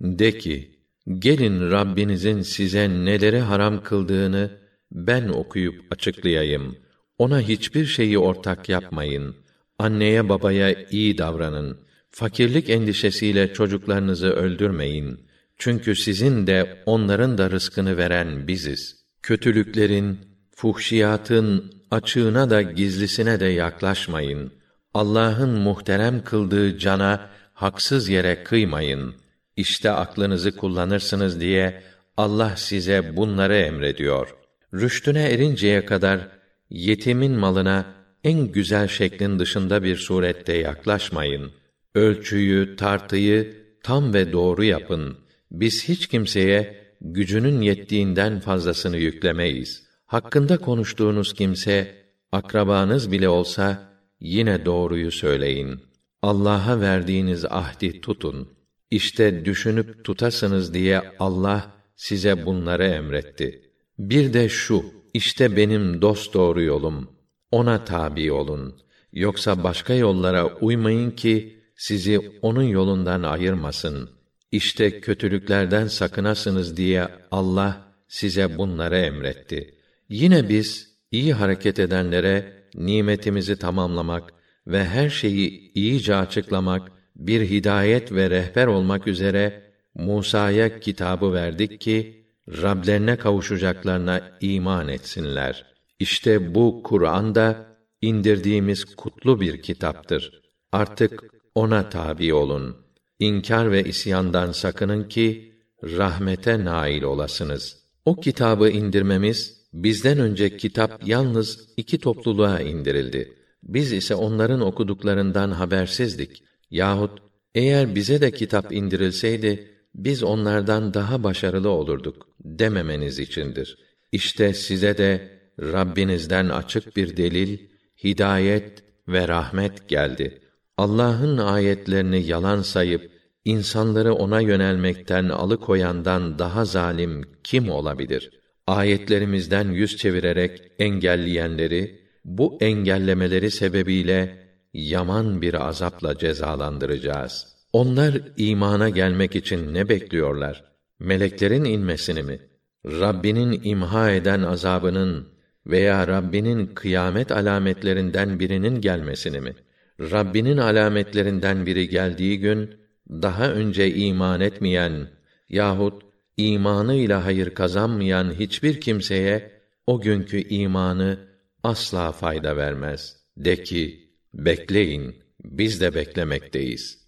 De ki, gelin Rabbinizin size neleri haram kıldığını ben okuyup açıklayayım. Ona hiçbir şeyi ortak yapmayın. Anneye babaya iyi davranın. Fakirlik endişesiyle çocuklarınızı öldürmeyin. Çünkü sizin de onların da rızkını veren biziz. Kötülüklerin, fuhşiyatın açığına da gizlisine de yaklaşmayın. Allah'ın muhterem kıldığı cana haksız yere kıymayın. İşte aklınızı kullanırsınız diye Allah size bunları emrediyor. Rüştüne erinceye kadar yetimin malına en güzel şeklin dışında bir surette yaklaşmayın. Ölçüyü, tartıyı tam ve doğru yapın. Biz hiç kimseye gücünün yettiğinden fazlasını yüklemeyiz. Hakkında konuştuğunuz kimse akrabanız bile olsa yine doğruyu söyleyin. Allah'a verdiğiniz ahdi tutun. İşte düşünüp tutasınız diye Allah size bunları emretti. Bir de şu, işte benim dost doğru yolum. Ona tabi olun. Yoksa başka yollara uymayın ki sizi onun yolundan ayırmasın. İşte kötülüklerden sakınasınız diye Allah size bunları emretti. Yine biz iyi hareket edenlere nimetimizi tamamlamak ve her şeyi iyice açıklamak, bir hidayet ve rehber olmak üzere Musa'ya kitabı verdik ki Rablerine kavuşacaklarına iman etsinler. İşte bu Kur'an da indirdiğimiz kutlu bir kitaptır. Artık ona tabi olun. İnkar ve isyandan sakının ki rahmete nail olasınız. O kitabı indirmemiz bizden önce kitap yalnız iki topluluğa indirildi. Biz ise onların okuduklarından habersizdik. Yahut eğer bize de kitap indirilseydi biz onlardan daha başarılı olurduk dememeniz içindir. İşte size de Rabbinizden açık bir delil, hidayet ve rahmet geldi. Allah'ın ayetlerini yalan sayıp insanları ona yönelmekten alıkoyandan daha zalim kim olabilir? Ayetlerimizden yüz çevirerek engelleyenleri bu engellemeleri sebebiyle yaman bir azapla cezalandıracağız. Onlar imana gelmek için ne bekliyorlar? Meleklerin inmesini mi? Rabbinin imha eden azabının veya Rabbinin kıyamet alametlerinden birinin gelmesini mi? Rabbinin alametlerinden biri geldiği gün daha önce iman etmeyen yahut imanıyla hayır kazanmayan hiçbir kimseye o günkü imanı asla fayda vermez. De ki, bekleyin, biz de beklemekteyiz.